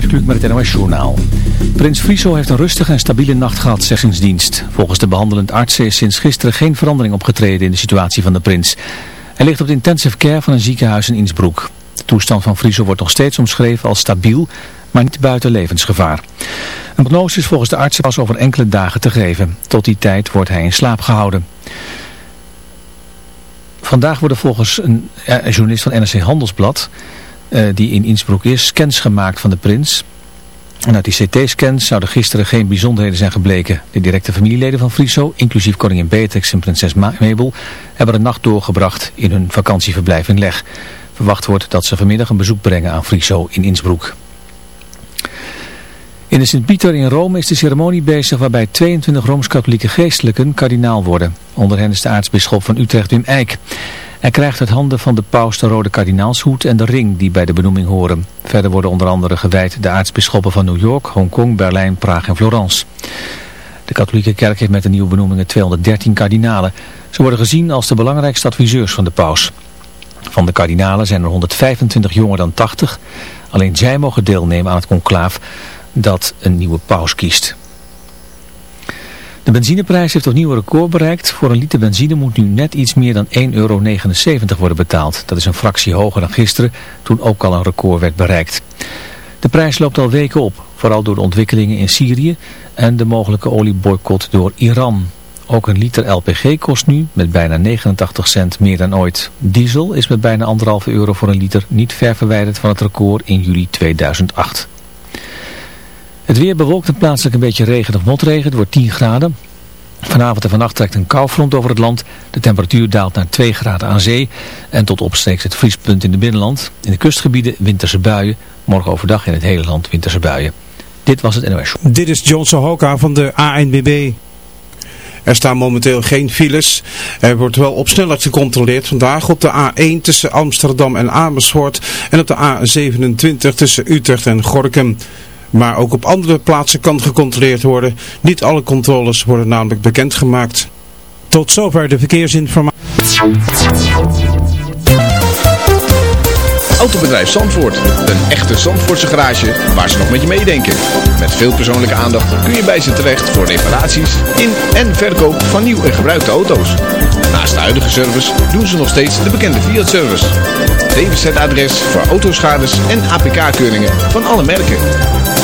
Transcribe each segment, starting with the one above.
Kluk met het NOS Journaal. Prins Friso heeft een rustige en stabiele nacht gehad, zeggingsdienst. Volgens de behandelend artsen is sinds gisteren geen verandering opgetreden in de situatie van de prins. Hij ligt op de intensive care van een ziekenhuis in Innsbruck. De toestand van Friso wordt nog steeds omschreven als stabiel, maar niet buiten levensgevaar. Een prognose is volgens de artsen pas over enkele dagen te geven. Tot die tijd wordt hij in slaap gehouden. Vandaag worden volgens een, een journalist van NRC Handelsblad die in Innsbruck is, scans gemaakt van de prins. En uit die CT-scans zouden gisteren geen bijzonderheden zijn gebleken. De directe familieleden van Friso, inclusief koningin Beatrix en prinses Mabel, hebben een nacht doorgebracht in hun vakantieverblijf in Leg. Verwacht wordt dat ze vanmiddag een bezoek brengen aan Friso in Innsbruck. In de Sint-Pieter in Rome is de ceremonie bezig waarbij 22 Rooms-Katholieke geestelijken kardinaal worden. Onder hen is de aartsbisschop van Utrecht Wim Eijk. Hij krijgt uit handen van de paus de rode kardinaalshoed en de ring die bij de benoeming horen. Verder worden onder andere gewijd de aartsbisschoppen van New York, Hongkong, Berlijn, Praag en Florence. De katholieke kerk heeft met de nieuwe benoemingen 213 kardinalen. Ze worden gezien als de belangrijkste adviseurs van de paus. Van de kardinalen zijn er 125 jonger dan 80. Alleen zij mogen deelnemen aan het conclaaf dat een nieuwe paus kiest. De benzineprijs heeft opnieuw een record bereikt. Voor een liter benzine moet nu net iets meer dan 1,79 euro worden betaald. Dat is een fractie hoger dan gisteren, toen ook al een record werd bereikt. De prijs loopt al weken op, vooral door de ontwikkelingen in Syrië en de mogelijke olieboycott door Iran. Ook een liter LPG kost nu met bijna 89 cent meer dan ooit. Diesel is met bijna 1,5 euro voor een liter niet ver verwijderd van het record in juli 2008. Het weer bewolkt en plaatselijk een beetje regen of motregen. Het wordt 10 graden. Vanavond en vannacht trekt een koufront over het land. De temperatuur daalt naar 2 graden aan zee. En tot opstreeks het vriespunt in de binnenland. In de kustgebieden winterse buien. Morgen overdag in het hele land winterse buien. Dit was het NOS. Dit is Johnson Hoka van de ANBB. Er staan momenteel geen files. Er wordt wel op snelheid gecontroleerd vandaag op de A1 tussen Amsterdam en Amersfoort. En op de A27 tussen Utrecht en Gorkum. Maar ook op andere plaatsen kan gecontroleerd worden. Niet alle controles worden namelijk bekendgemaakt. Tot zover de verkeersinformatie. Autobedrijf Zandvoort. Een echte Zandvoortse garage waar ze nog met je meedenken. Met veel persoonlijke aandacht kun je bij ze terecht voor reparaties in en verkoop van nieuw en gebruikte auto's. Naast de huidige service doen ze nog steeds de bekende Fiat-service. DWZ-adres voor autoschades en APK-keuringen van alle merken.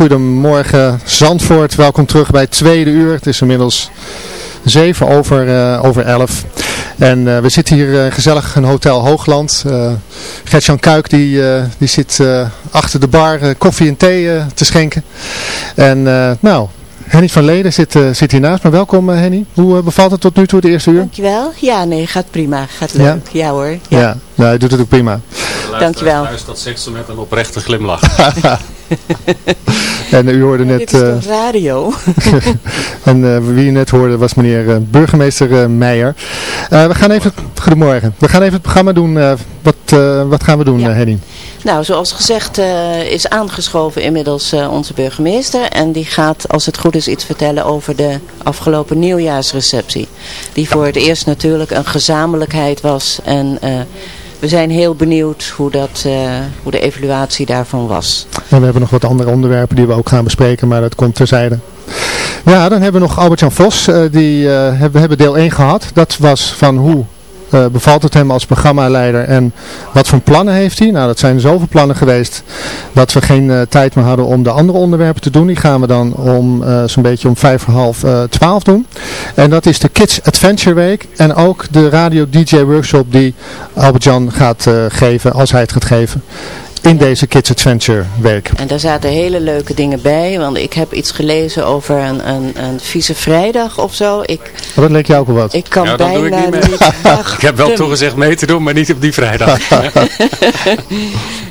goedemorgen Zandvoort, welkom terug bij het tweede uur. Het is inmiddels 7 over, uh, over 11. En uh, we zitten hier uh, gezellig in Hotel Hoogland. Uh, Gert-Jan Kuik die, die zit achter de bar koffie en thee te schenken. En nou, Henny van Leden zit, zit hier naast me. Welkom Henny. Hoe bevalt het tot nu toe, de eerste uur? Dankjewel. Ja, nee, gaat prima. Gaat leuk. Ja, ja hoor. Ja, ja nou, hij doet het ook prima. Dankjewel. Luister dat zegt ze met een oprechte glimlach. en u hoorde net... Dit is uh, radio. en uh, wie u net hoorde was meneer uh, burgemeester Meijer. we gaan even... Goedemorgen. We gaan even het programma doen. wat, wat gaan we doen, ja. Henny? Nou, zoals gezegd is aangeschoven inmiddels onze burgemeester. En die gaat, als het goed is, iets vertellen over de afgelopen nieuwjaarsreceptie. Die voor het eerst natuurlijk een gezamenlijkheid was en we zijn heel benieuwd hoe, dat, uh, hoe de evaluatie daarvan was. En we hebben nog wat andere onderwerpen die we ook gaan bespreken, maar dat komt terzijde. Ja, dan hebben we nog Albert-Jan Vos. Uh, die, uh, we hebben deel 1 gehad. Dat was van hoe uh, bevalt het hem als programmaleider en wat voor plannen heeft hij? Nou, dat zijn zoveel plannen geweest dat we geen uh, tijd meer hadden om de andere onderwerpen te doen. Die gaan we dan om uh, zo'n beetje om vijf voor half twaalf doen. En dat is de Kids Adventure Week en ook de Radio DJ Workshop die Albert-Jan gaat geven als hij het gaat geven in deze Kids Adventure Week. En daar zaten hele leuke dingen bij, want ik heb iets gelezen over een, een, een vieze vrijdag of zo. Ik, oh, dat leek jou ook wel wat. Ik kan ja, bijna ik niet, niet Ik heb wel toegezegd mee te doen, maar niet op die vrijdag.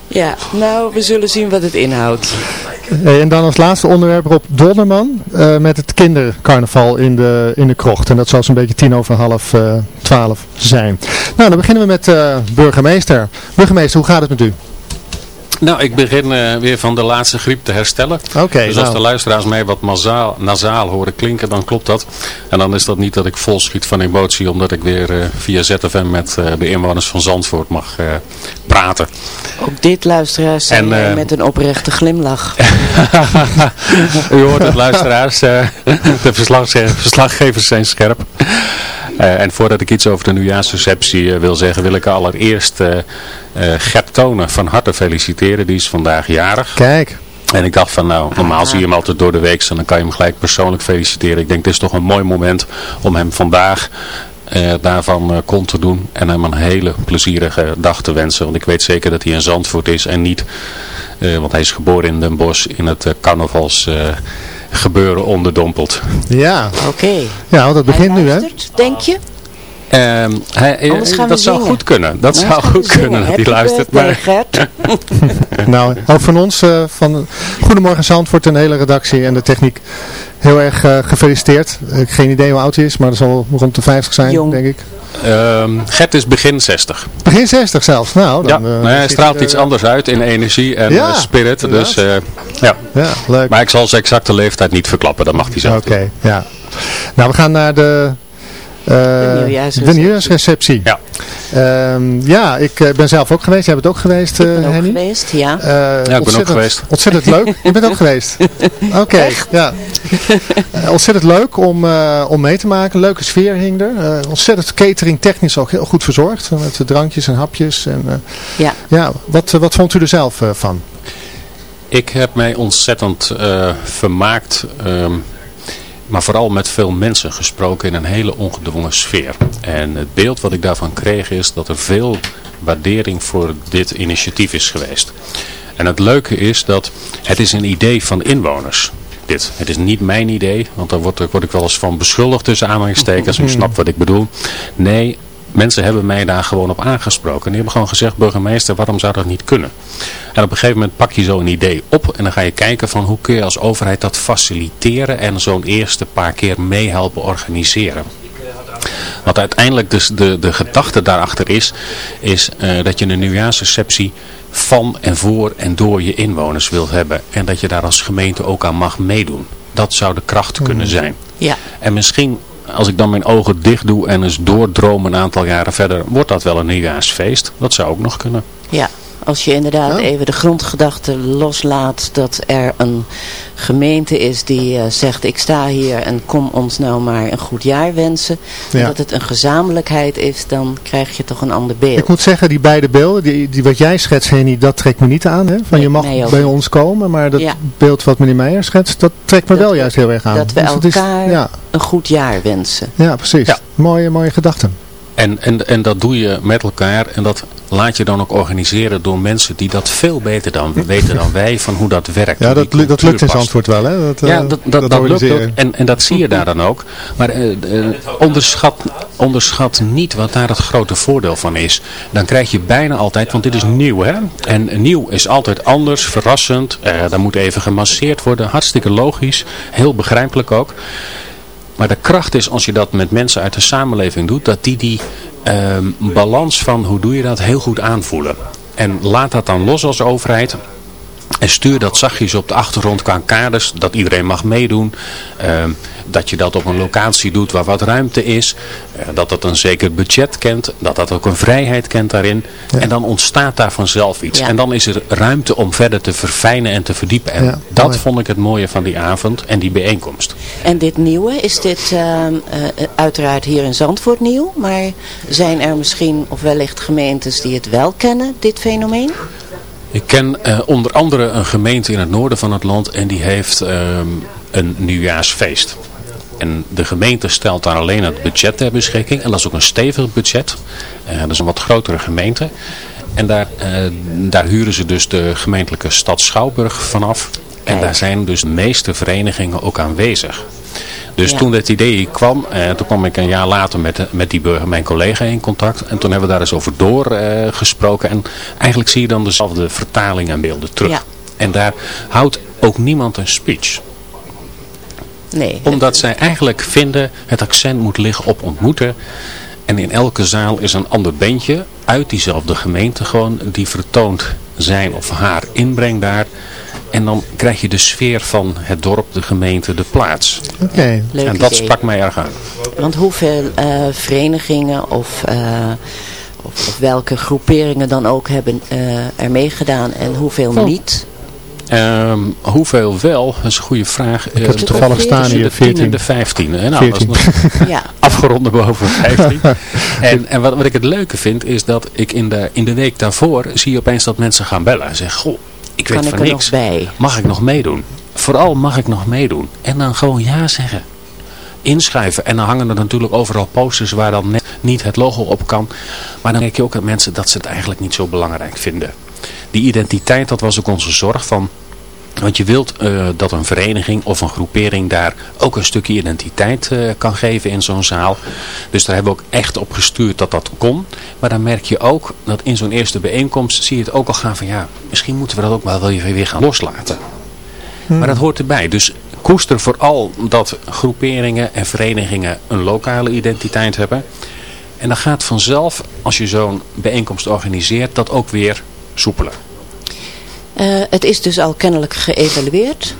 ja, nou, we zullen zien wat het inhoudt. Hey, en dan als laatste onderwerp op Donnerman uh, met het kindercarnaval in de, in de krocht. En dat zal zo'n beetje tien over half uh, twaalf zijn. Nou, dan beginnen we met uh, burgemeester. Burgemeester, hoe gaat het met u? Nou, ik begin uh, weer van de laatste griep te herstellen. Okay, dus nou. als de luisteraars mij wat nasaal, nasaal horen klinken, dan klopt dat. En dan is dat niet dat ik vol schiet van emotie, omdat ik weer uh, via ZFM met uh, de inwoners van Zandvoort mag praten. Ook dit luisteraars zijn en, met een oprechte glimlach. U hoort het luisteraars, de verslaggevers zijn scherp. Uh, en voordat ik iets over de nieuwjaarsreceptie uh, wil zeggen, wil ik allereerst uh, Gert Tonen van harte feliciteren. Die is vandaag jarig. Kijk. En ik dacht van nou, normaal zie je hem altijd door de week en dan kan je hem gelijk persoonlijk feliciteren. Ik denk het is toch een mooi moment om hem vandaag uh, daarvan kon te doen. En hem een hele plezierige dag te wensen. Want ik weet zeker dat hij in Zandvoort is en niet, uh, want hij is geboren in Den Bosch, in het carnavals gebeuren onderdompeld. Ja, oké. Okay. Ja, want dat begint nu hè. denk je? Um, hij, dat zou goed kunnen. Dat zou goed kunnen dat hij luistert. Maar... nou, ook van ons, uh, van Goedemorgen Zandvoort en de hele redactie en de techniek, heel erg uh, gefeliciteerd. Ik heb geen idee hoe oud hij is, maar dat zal rond de 50 zijn, Jong. denk ik. Um, Gert is begin 60. Begin 60 zelfs, nou. Dan, ja, uh, hij straalt er, iets anders uit in energie en ja, spirit. Dus ja. ja, leuk. Maar ik zal zijn exacte leeftijd niet verklappen, dat mag hij zelf Oké, okay, ja. Nou, we gaan naar de de nieuwjaarsreceptie. De nieuwjaarsreceptie. Ja. Um, ja, ik uh, ben zelf ook geweest. Jij bent ook geweest, ik ben Henny? ook geweest, ja. ja, ik ben ook geweest. Ontzettend leuk. Je bent ook geweest? Oké, okay, ja. ontzettend leuk om, om mee te maken. Leuke sfeer hing er. ontzettend catering technisch ook heel goed verzorgd. Met de drankjes en hapjes. En, ja. ja wat, wat vond u er zelf van? Ik heb mij ontzettend vermaakt... Um, maar vooral met veel mensen gesproken in een hele ongedwongen sfeer. En het beeld wat ik daarvan kreeg is dat er veel waardering voor dit initiatief is geweest. En het leuke is dat het is een idee van inwoners. Dit. Het is niet mijn idee, want daar word, ik wel eens van beschuldigd tussen aanhalingstekens. U snapt wat ik bedoel. Nee, mensen hebben mij daar gewoon op aangesproken. En die hebben gewoon gezegd, burgemeester, waarom zou dat niet kunnen? En op een gegeven moment pak je zo'n idee op en dan ga je kijken van hoe kun je als overheid dat faciliteren en zo'n eerste paar keer meehelpen organiseren. Wat uiteindelijk dus de, de gedachte daarachter is, is uh, dat je een nieuwjaarsreceptie van en voor en door je inwoners wilt hebben. En dat je daar als gemeente ook aan mag meedoen. Dat zou de kracht kunnen zijn. Ja. En misschien als ik dan mijn ogen dicht doe en eens doordroom een aantal jaren verder, wordt dat wel een nieuwjaarsfeest. Dat zou ook nog kunnen. Ja. Als je inderdaad Ja. even de grondgedachte loslaat dat er een gemeente is die eh, zegt ik sta hier en kom ons nou maar een goed jaar wensen. En dat het een gezamenlijkheid is, dan krijg je toch een ander beeld. Ik moet zeggen, die beide beelden, die, die wat jij schetst Henny, dat trekt me niet aan. Hè? Van Nee, je mag bij ons komen, maar dat Ja. beeld wat meneer Meijer schetst, dat trekt me Dat wel we- juist heel erg aan. dat we Dus is- elkaar ja, een goed jaar wensen. ja, precies. Ja. Mooie, mooie gedachten. En, en, en dat doe je met elkaar en dat laat je dan ook organiseren door mensen die dat veel beter dan weten dan wij van hoe dat werkt. Ja, dat, dat lukt in. Zandvoort wel, hè? Dat, Ja, eh, dat, dat, dat, lukt ook. En, en dat zie je daar dan ook. Maar eh, eh, onderschat, onderschat niet wat daar het grote voordeel van is. Dan krijg je bijna altijd, want dit is nieuw hè. En nieuw is altijd anders, verrassend. Eh dan moet even gemasseerd worden. Hartstikke logisch. Heel begrijpelijk ook. Maar de kracht is als je dat met mensen uit de samenleving doet, dat die die ehm, balans van hoe doe je dat heel goed aanvoelen. En laat dat dan los als overheid. En stuur dat zachtjes op de achtergrond qua kaders, dat iedereen mag meedoen. Ehm, dat je dat op een locatie doet waar wat ruimte is. eh, dat dat een zeker budget kent. Dat dat ook een vrijheid kent daarin. En dan ontstaat daar vanzelf iets. Ja. En dan is er ruimte om verder te verfijnen en te verdiepen. En Ja, dat mooi. vond ik het mooie van die avond en die bijeenkomst. En dit nieuwe, is dit ehm, eh, uiteraard hier in Zandvoort nieuw, maar zijn er misschien of wellicht gemeentes die het wel kennen, dit fenomeen? Ik ken eh, onder andere een gemeente in het noorden van het land en die heeft ehm, een nieuwjaarsfeest. En de gemeente stelt daar alleen het budget ter beschikking. En dat is ook een stevig budget. Eh, dat is een wat grotere gemeente. En daar, eh, daar huren ze dus de gemeentelijke stad Schouwburg vanaf. En Kijk. daar zijn dus de meeste verenigingen ook aanwezig. Dus Ja. toen dit idee kwam, eh, toen kwam ik een jaar later met, de- met die burger, mijn collega in contact. En toen hebben we daar eens over doorgesproken. gesproken. en eigenlijk zie je dan dezelfde vertaling en beelden terug. Ja. En daar houdt ook niemand een speech. Nee. Omdat zij eigenlijk vinden het accent moet liggen op ontmoeten. En in elke zaal is een ander bandje uit diezelfde gemeente gewoon die vertoont zijn of haar inbreng daar. En dan krijg je de sfeer van het dorp, de gemeente, de plaats. Oké. Leuk en dat idee. sprak mij erg aan. Want hoeveel eh, verenigingen of, eh, of, of welke groeperingen dan ook hebben eh, er meegedaan en hoeveel Oh. niet? Ehm, hoeveel wel? Dat is een goede vraag. Ik heb Eh, toevallig staan hier de 10 en 14. de 15. Nou, dat is 14. nog Ja, afgerond boven 15. en en wat, wat ik het leuke vind is dat ik in de, in de week daarvoor zie je opeens dat mensen gaan bellen. En zeggen, goh, ik weet kan ik van er niks. nog bij? Mag ik nog meedoen? Vooral mag ik nog meedoen. En dan gewoon ja zeggen. Inschrijven. En dan hangen er natuurlijk overal posters waar dan net niet het logo op kan. Maar dan merk je ook aan mensen dat ze het eigenlijk niet zo belangrijk vinden. Die identiteit, dat was ook onze zorg van... Want je wilt eh, dat een vereniging of een groepering daar ook een stukje identiteit eh, kan geven in zo'n zaal. Dus daar hebben we ook echt op gestuurd dat dat kon. Maar dan merk je ook dat in zo'n eerste bijeenkomst zie je het ook al gaan van ja, misschien moeten we dat ook wel weer gaan loslaten. Maar dat hoort erbij. Dus koester vooral dat groeperingen en verenigingen een lokale identiteit hebben. En dan gaat vanzelf, als je zo'n bijeenkomst organiseert, dat ook weer soepeler. Eh, het is dus al kennelijk geëvalueerd.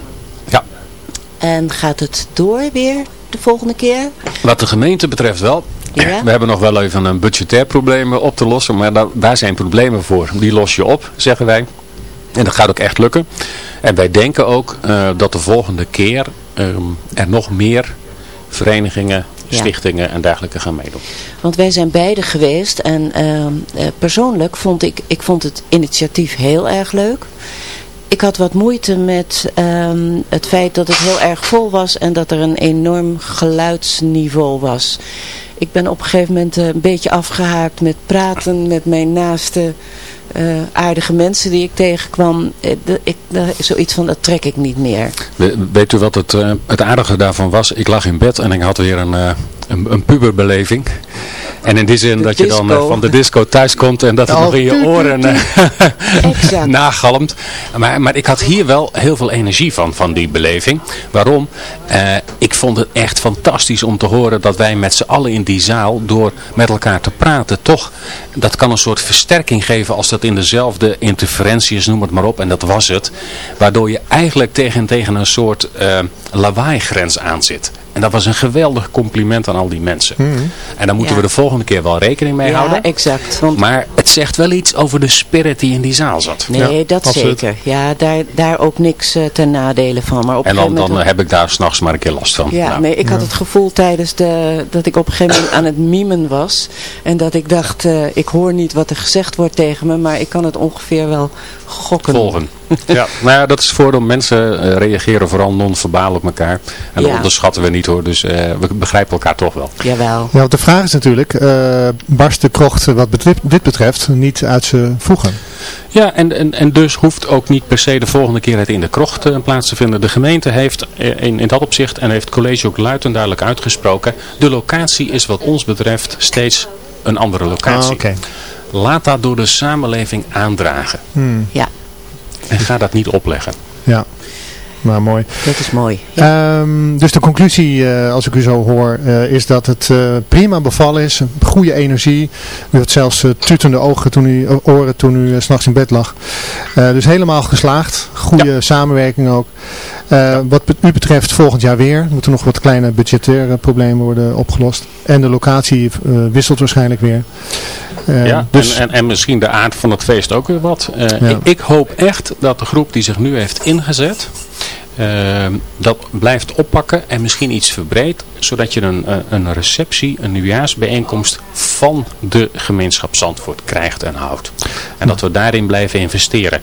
Ja. En gaat het door weer de volgende keer? Wat de gemeente betreft wel. Ja? We hebben nog wel even een budgetair probleem op te lossen. Maar daar, daar zijn problemen voor. Die los je op, zeggen wij. En dat gaat ook echt lukken. En wij denken ook eh, dat de volgende keer ehm, er nog meer verenigingen, Ja. stichtingen en dergelijke gaan meedoen. Want wij zijn beide geweest en ehm, eh, persoonlijk vond ik, ik vond het initiatief heel erg leuk. Ik had wat moeite met ehm, het feit dat het heel erg vol was en dat er een enorm geluidsniveau was. Ik ben op een gegeven moment eh, een beetje afgehaakt met praten met mijn naaste eh, aardige mensen die ik tegenkwam. Eh, ik, zoiets van, dat trek ik niet meer. We- Weet u wat het, eh, het aardige daarvan was? Ik lag in bed en ik had weer een, eh, een, een puberbeleving. En in die zin De dat je dan eh, van de disco thuis komt en dat het Oh, nog in je oren eh, nagalmt. Maar, maar ik had hier wel heel veel energie van, van die beleving. Waarom? Eh, ik vond het echt fantastisch om te horen dat wij met z'n allen in die zaal, door met elkaar te praten, toch, dat kan een soort versterking geven als dat in dezelfde interferentie is, noem het maar op. En dat was het. Waardoor je eigenlijk tegen, tegen een soort lawaaigrens aan zit. En dat was een geweldig compliment aan al die mensen. En daar moeten Ja. we de volgende keer wel rekening mee ja, houden. exact. Want Maar het zegt wel iets over de spirit die in die zaal zat. Nee, Ja, dat absoluut. zeker. Ja, daar, daar ook niks eh, ten nadele van. Maar op En dan, dan moment... heb ik daar s'nachts maar een keer last van. ja, Nou, nee, ik had het gevoel tijdens de, dat ik op een gegeven moment aan het mimen was. En dat ik dacht, eh, ik hoor niet wat er gezegd wordt tegen me, maar ik kan het ongeveer wel gokken. volgen. ja, nou ja, dat is het voordeel. Mensen eh, reageren vooral non-verbaal op elkaar. En dat Ja. onderschatten we niet hoor. Dus eh, we begrijpen elkaar toch wel. Jawel. Ja, de vraag is natuurlijk, eh, barst de krocht wat betreft, dit betreft niet uit zijn voegen? Ja, en, en, en dus hoeft ook niet per se de volgende keer het in de krocht plaats te vinden. De gemeente heeft in, in dat opzicht, en heeft het college ook luid en duidelijk uitgesproken, de locatie is wat ons betreft steeds een andere locatie. Ah, oké. Laat dat door de samenleving aandragen. Hmm, Ja, En ga dat niet opleggen. ja, nou mooi. dat is mooi. Ja. Ehm, dus de conclusie, eh, als ik u zo hoor, eh, is dat het eh, prima bevallen is. Goede energie. U had zelfs tutende ogen toen u, oren toen u s s'nachts in bed lag. Eh, dus helemaal geslaagd. Goede samenwerking ook. Eh, Wat u betreft volgend jaar weer. Moeten nog wat kleine budgettaire problemen worden opgelost. En de locatie eh, wisselt waarschijnlijk weer. Eh, Ja, dus, en, en, en misschien de aard van het feest ook weer wat. Eh, Ja. ik, ik hoop echt dat de groep die zich nu heeft ingezet, eh, dat blijft oppakken en misschien iets verbreedt, zodat je een, eh, een receptie, een nieuwjaarsbijeenkomst van de gemeenschap Zandvoort krijgt en houdt. En dat we daarin blijven investeren.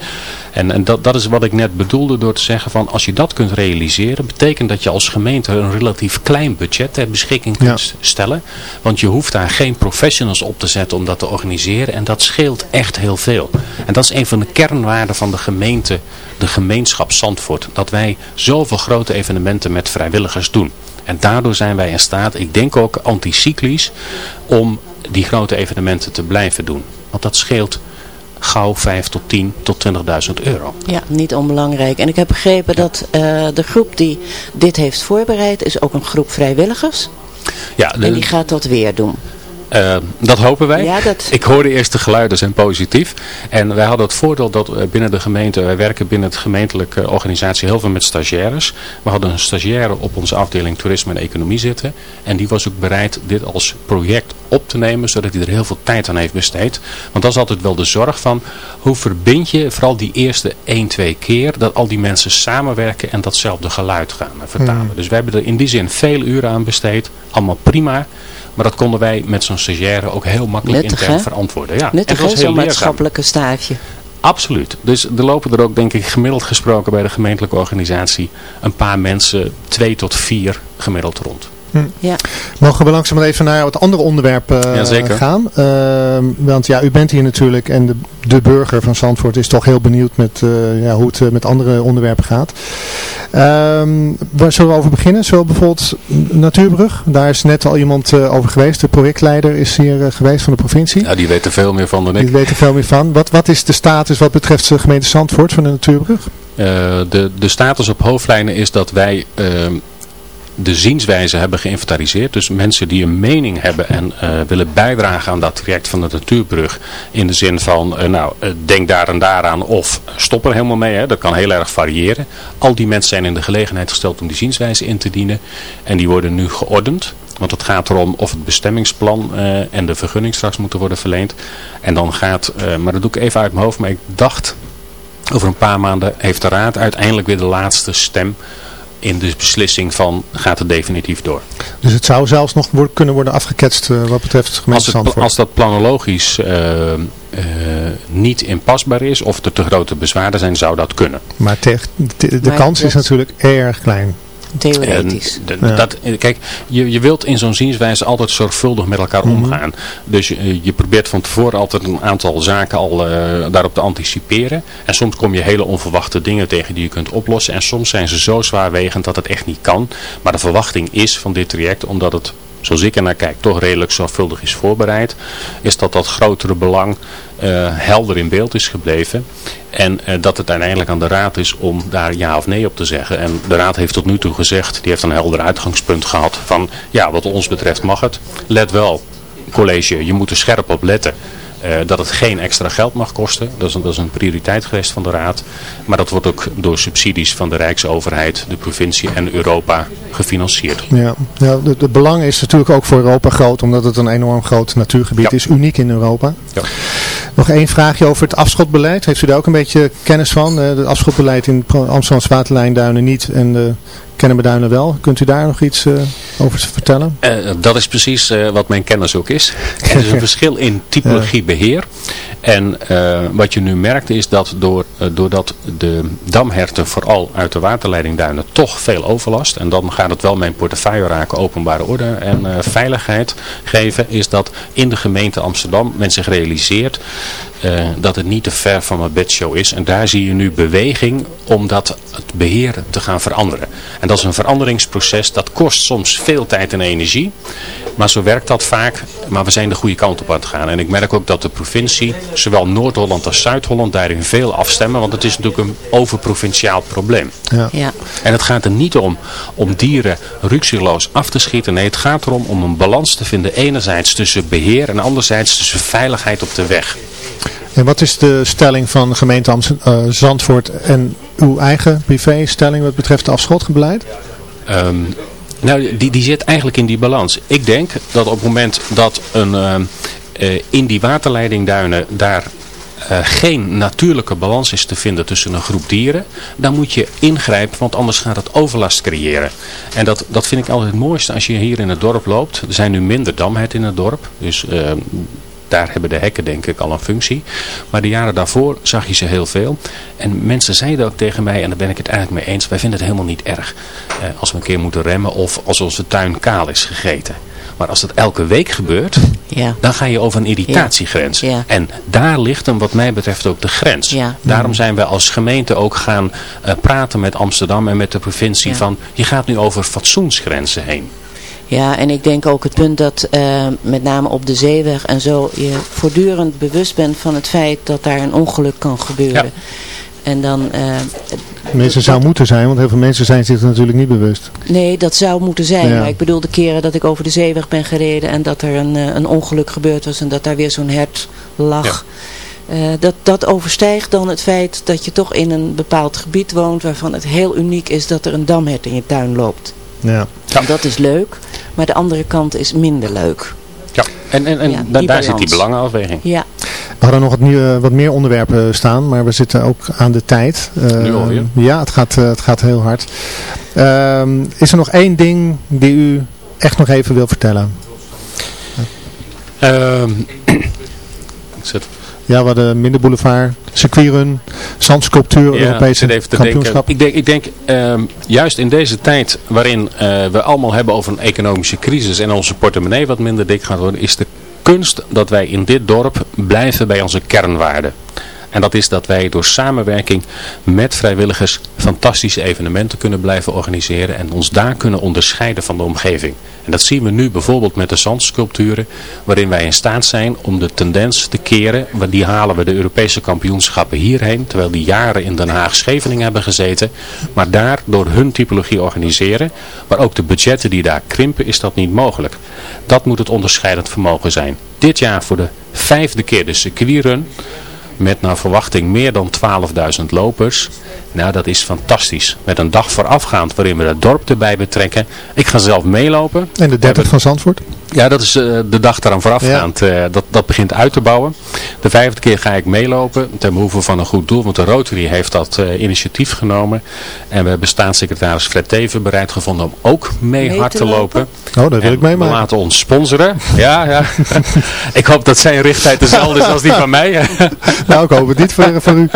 En, en dat, dat is wat ik net bedoelde door te zeggen van als je dat kunt realiseren, betekent dat je als gemeente een relatief klein budget ter beschikking kunt stellen. Want je hoeft daar geen professionals op te zetten om dat te organiseren. En dat scheelt echt heel veel. En dat is een van de kernwaarden van de gemeente, de gemeenschap Zandvoort. Dat wij zoveel grote evenementen met vrijwilligers doen. En daardoor zijn wij in staat, ik denk ook anticyclisch, om die grote evenementen te blijven doen. Want dat scheelt gauw 5 tot 10 tot 20.000 euro. Ja, niet onbelangrijk. En ik heb begrepen dat eh, de groep die dit heeft voorbereid, is ook een groep vrijwilligers. Ja, de- En die gaat dat weer doen. Eh, dat hopen wij. Ja, dat- Ik hoor de eerste geluiden zijn positief. En wij hadden het voordeel dat eh, binnen de gemeente, wij werken binnen het gemeentelijke organisatie heel veel met stagiaires. We hadden een stagiaire op onze afdeling toerisme en economie zitten. En die was ook bereid dit als project op te nemen, zodat hij er heel veel tijd aan heeft besteed. Want dat is altijd wel de zorg van, hoe verbind je vooral die eerste 1, 2 keer, dat al die mensen samenwerken en datzelfde geluid gaan vertalen. Dus wij hebben er in die zin veel uren aan besteed. Allemaal prima. Maar dat konden wij met zo'n stagiaire ook heel makkelijk Nuttig, intern verantwoorden. Ja, Nuttig het was heel zo'n maatschappelijke staafje. Absoluut. Dus er lopen er ook denk ik gemiddeld gesproken bij de gemeentelijke organisatie een paar mensen, twee tot vier gemiddeld rond. Ja. Mogen we langzaam even naar wat andere onderwerpen eh, Jazeker. gaan? Ehm, want ja, u bent hier natuurlijk en de, de burger van Zandvoort is toch heel benieuwd met, eh, ja, hoe het eh, met andere onderwerpen gaat. Ehm, waar zullen we over beginnen? Zo bijvoorbeeld Natuurbrug. Daar is net al iemand eh, over geweest. De projectleider is hier geweest van de provincie. Ja, die weten veel meer van dan Die ik. weet er veel meer van. Wat, wat is de status wat betreft de gemeente Zandvoort van de Natuurbrug? Eh, de, de status op hoofdlijnen is dat wij ehm, de zienswijze hebben geïnventariseerd. Dus mensen die een mening hebben en eh, willen bijdragen aan dat traject van de natuurbrug. In de zin van, eh, nou, eh, denk daar en daaraan of stop er helemaal mee. Hè. Dat kan heel erg variëren. Al die mensen zijn in de gelegenheid gesteld om die zienswijze in te dienen. En die worden nu geordend. Want het gaat erom of het bestemmingsplan en de vergunning straks moeten worden verleend. En dan gaat, maar dat doe ik even uit mijn hoofd, maar ik dacht over een paar maanden heeft de raad uiteindelijk weer de laatste stem in de beslissing van gaat het definitief door. Dus het zou zelfs nog kunnen worden afgeketst eh, wat betreft gemeente Als, het, als dat planologisch eh, eh, niet inpasbaar is of er te grote bezwaren zijn, zou dat kunnen. Maar de, de Maar kans is natuurlijk erg klein. Theoretisch. En d- Ja. dat, kijk, je, je wilt in zo'n zienswijze altijd zorgvuldig met elkaar omgaan. Dus je, je probeert van tevoren altijd een aantal zaken al eh, daarop te anticiperen. En soms kom je hele onverwachte dingen tegen die je kunt oplossen. En soms zijn ze zo zwaarwegend dat het echt niet kan. Maar de verwachting is van dit traject, omdat het zoals ik er naar kijk, toch redelijk zorgvuldig is voorbereid, is dat dat grotere belang eh, helder in beeld is gebleven. En eh, dat het uiteindelijk aan de raad is om daar ja of nee op te zeggen. En de raad heeft tot nu toe gezegd, die heeft een helder uitgangspunt gehad van ja, wat ons betreft mag het. Let wel, college, je moet er scherp op letten. Eh, dat het geen extra geld mag kosten. Dat is, een, dat is een prioriteit geweest van de Raad. Maar dat wordt ook door subsidies van de Rijksoverheid, de provincie en Europa gefinancierd. Ja, ja de, de belang is natuurlijk ook voor Europa groot, omdat het een enorm groot natuurgebied Ja. is, uniek in Europa. Ja. Nog één vraagje over het afschotbeleid. Heeft u daar ook een beetje kennis van? Eh, Het afschotbeleid in Amsterdamse waterlijnduinen niet en de Kennemerduinen wel. Kunt u daar nog iets eh, over vertellen? Eh, dat is precies eh, wat mijn kennis ook is. Er is een verschil in typologiebeheer. En eh, wat je nu merkt is dat door, doordat de damherten vooral uit de waterleidingduinen toch veel overlast. En dan gaat het wel mijn portefeuille raken, openbare orde en veiligheid geven. Is dat in de gemeente Amsterdam men zich realiseert eh, dat het niet te ver van mijn bedshow is. En daar zie je nu beweging om dat het beheer te gaan veranderen. En dat is een veranderingsproces. Dat kost soms veel tijd en energie. Maar zo werkt dat vaak. Maar we zijn de goede kant op aan het gaan. En ik merk ook dat de provincie, zowel Noord-Holland als Zuid-Holland, daarin veel afstemmen. Want het is natuurlijk een overprovinciaal probleem. Ja. Ja. En het gaat er niet om om dieren ruksigloos af te schieten. Nee, het gaat erom om een balans te vinden. Enerzijds tussen beheer en anderzijds tussen veiligheid op de weg. En wat is de stelling van gemeente Amst- eh, Zandvoort en uw eigen privéstelling wat betreft het afschotbeleid? Ehm, nou, die, die zit eigenlijk in die balans. Ik denk dat op het moment dat een, ehm, eh, in die waterleidingduinen daar eh, geen natuurlijke balans is te vinden tussen een groep dieren, dan moet je ingrijpen, want anders gaat het overlast creëren. En dat, dat vind ik altijd het mooiste als je hier in het dorp loopt. Er zijn nu minder damherten in het dorp, dus ehm, daar hebben de hekken denk ik al een functie. Maar de jaren daarvoor zag je ze heel veel. En mensen zeiden ook tegen mij, en daar ben ik het eigenlijk mee eens, wij vinden het helemaal niet erg eh, als we een keer moeten remmen of als onze tuin kaal is gegeten. Maar als dat elke week gebeurt, Ja. dan ga je over een irritatiegrens. Ja. Ja. En daar ligt hem wat mij betreft ook de grens. Daarom zijn wij als gemeente ook gaan eh, praten met Amsterdam en met de provincie van, je gaat nu over fatsoensgrenzen heen. Ja, en ik denk ook het punt dat eh, met name op de zeeweg en zo je voortdurend bewust bent van het feit dat daar een ongeluk kan gebeuren. Ja. En dan, eh, Mensen zou moeten zijn, want heel veel mensen zijn zich er natuurlijk niet bewust. nee, dat zou moeten zijn. Ja. Maar ik bedoel de keren dat ik over de zeeweg ben gereden en dat er een, eh, een ongeluk gebeurd was en dat daar weer zo'n hert lag. Eh, dat, dat overstijgt dan het feit dat je toch in een bepaald gebied woont waarvan het heel uniek is dat er een damhert in je tuin loopt. Ja. En dat is leuk, maar de andere kant is minder leuk. Ja. En, en, en Ja, da- die daar zit die belangenafweging. Ja, We hadden nog wat, nieuwe, wat meer onderwerpen staan, maar we zitten ook aan de tijd. Eh, Nu alweer? Ja, het gaat, eh, het gaat heel hard. Ehm, is er nog één ding die u echt nog even wil vertellen? Ehm, ik zet Ja, we hadden Minderboulevard, circuitrun, zandsculptuur, Ja, Europese ik zit even te kampioenschap. denken. Ik denk, ik denk ehm, juist in deze tijd waarin eh, we allemaal hebben over een economische crisis en onze portemonnee wat minder dik gaat worden, is de kunst dat wij in dit dorp blijven bij onze kernwaarden. En dat is dat wij door samenwerking met vrijwilligers fantastische evenementen kunnen blijven organiseren en ons daar kunnen onderscheiden van de omgeving. En dat zien we nu bijvoorbeeld met de zandsculpturen, waarin wij in staat zijn om de tendens te keren. Want die halen we de Europese kampioenschappen hierheen, terwijl die jaren in Den Haag Scheveningen hebben gezeten. Maar daar door hun typologie organiseren, maar ook de budgetten die daar krimpen, is dat niet mogelijk. Dat moet het onderscheidend vermogen zijn. Dit jaar voor de vijfde keer de circuitrun. Met naar verwachting meer dan 12.000 lopers. Nou, dat is fantastisch. Met een dag voorafgaand waarin we het dorp erbij betrekken. Ik ga zelf meelopen. En de 30 van Zandvoort? Ja, dat is eh, de dag eraan voorafgaand. Eh, dat, dat begint uit te bouwen. De vijfde keer ga ik meelopen ten behoeve van een goed doel. Want de Rotary heeft dat eh, initiatief genomen. En we hebben staatssecretaris Fred Teven bereid gevonden om ook mee, Mee hard te te lopen. Oh, daar wil En ik mee we maken. laten ons sponsoren. Ja, ja. ik hoop dat zijn richttijd dezelfde is als die van mij. Nou, ik hoop het niet voor, voor u.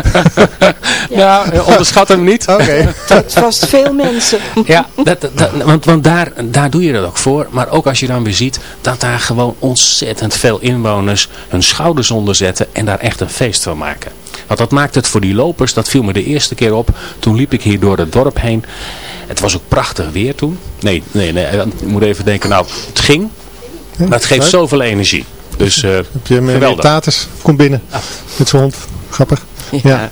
ja, eh, onderschat hem niet. Oké. het vast veel mensen. Ja, dat, dat- dat- want, want daar, daar doe je dat ook voor. Maar ook als je dan weer ziet dat daar gewoon ontzettend veel inwoners hun schouders onder zetten en daar echt een feest van maken. Want dat maakt het voor die lopers, dat viel me de eerste keer op. Toen liep ik hier door het dorp heen. Het was ook prachtig weer toen. Nee, nee, nee, ik moet even denken, nou, het ging. Maar het geeft zoveel energie. Dus eh Heb je geweldig. Tatus, kom binnen. Met zijn hond. Grappig. Ja.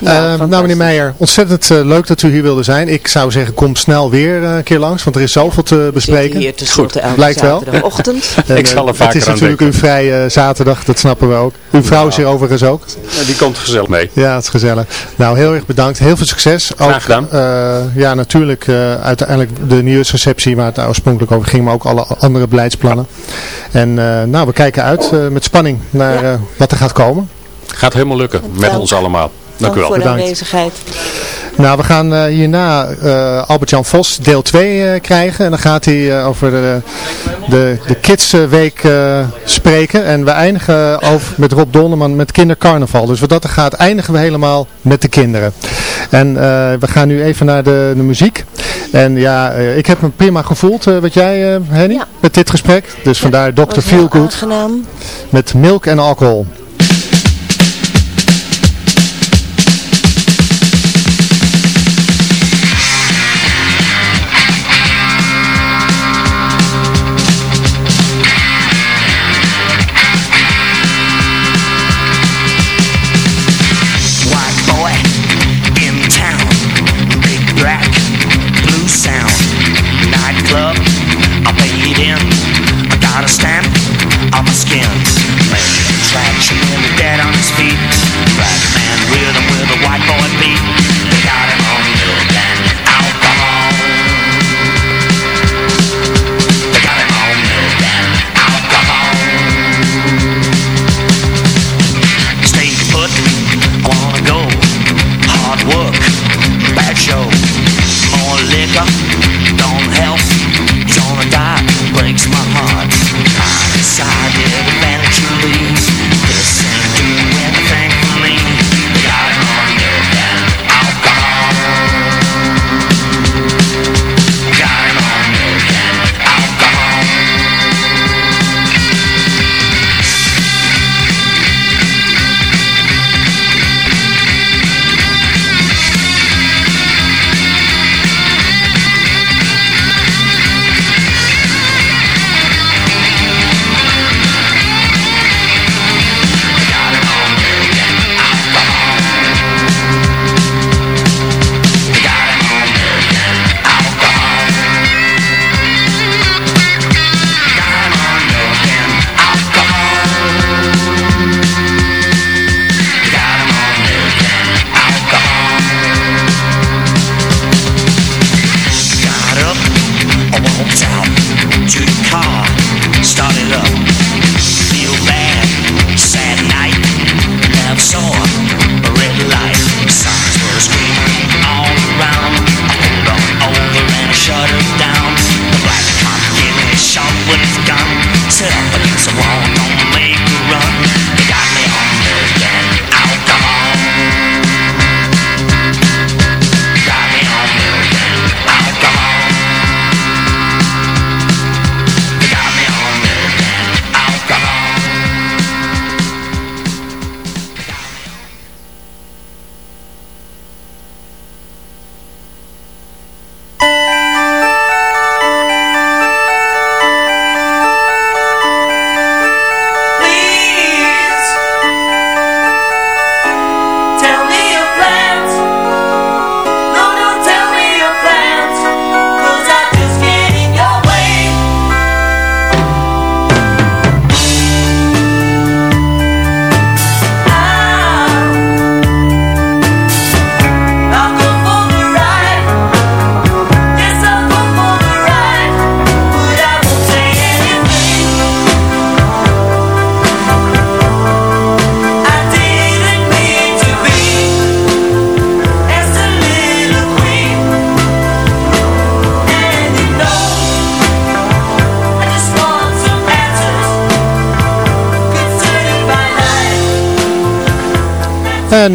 Ja, Eh, fantastisch. nou meneer Meijer, ontzettend eh, leuk dat u hier wilde zijn. Ik zou zeggen, kom snel weer eh, een keer langs, want er is zoveel te bespreken. hier tenslotte elke blijkt wel. En, Ik zal er eh, vaker Het is natuurlijk uw vrije zaterdag, dat snappen we ook. Uw vrouw is hier overigens ook. Die komt gezellig mee. Ja, het is gezellig. Nou, heel erg bedankt. Heel veel succes. Ook, Graag gedaan. eh, ja, natuurlijk uh, uiteindelijk de nieuwsreceptie waar het oorspronkelijk over ging, maar ook alle andere beleidsplannen. En uh, nou, we kijken uit uh, met spanning naar wat er gaat komen. Gaat helemaal lukken, met ons allemaal. Dank u wel. voor de aanwezigheid. Nou, we gaan uh, hierna uh, Albert-Jan Vos deel 2 uh, krijgen. En dan gaat hij uh, over de, de, de Kidsweek spreken. En we eindigen over, met Rob Donnerman met kindercarnaval. Dus wat dat er gaat, eindigen we helemaal met de kinderen. En we gaan nu even naar de, de muziek. En ja, ik heb me prima gevoeld, wat jij Henny, ja. met dit gesprek. Dus ja, vandaar Dr. Feelgood aangenaam. met milk en alcohol.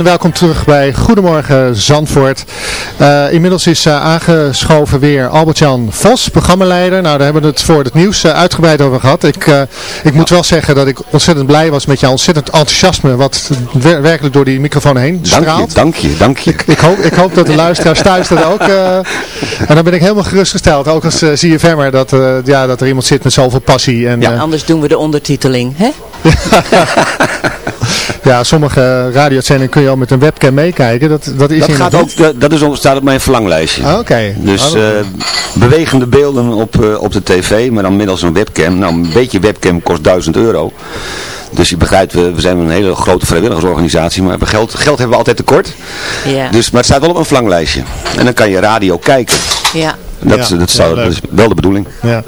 En welkom terug bij Goedemorgen Zandvoort. Uh, inmiddels is uh, aangeschoven weer Albert-Jan Vos, programmaleider. Nou, daar hebben we het voor het nieuws uh, uitgebreid over gehad. Ik, ik moet wel zeggen dat ik ontzettend blij was met jouw ontzettend enthousiasme wat wer werkelijk door die microfoon heen straalt. Dank je, dank je. Dank je. Ik, ik, hoop, ik hoop dat de luisteraars thuis dat ook. en dan ben ik helemaal gerustgesteld, ook als uh, ZFM'er, dat, ja, dat er iemand zit met zoveel passie. En, ja, anders doen we de ondertiteling, hè? Ja, sommige radiozendingen kun je al met een webcam meekijken. Dat, dat is Dat, gaat ook, eh, dat is, op- staat op mijn verlanglijstje. Ah, Oké. Dus dat- eh, bewegende beelden op, eh, op de tv, maar dan middels een webcam. Nou, een beetje webcam kost 1000 euro. Dus je begrijpt, we, we zijn een hele grote vrijwilligersorganisatie, maar we geld, geld hebben we altijd tekort. Ja. Dus, maar het staat wel op een verlanglijstje. En dan kan je radio kijken. ja. Dat, Ja, dat, zou, dat is wel de bedoeling. Ja.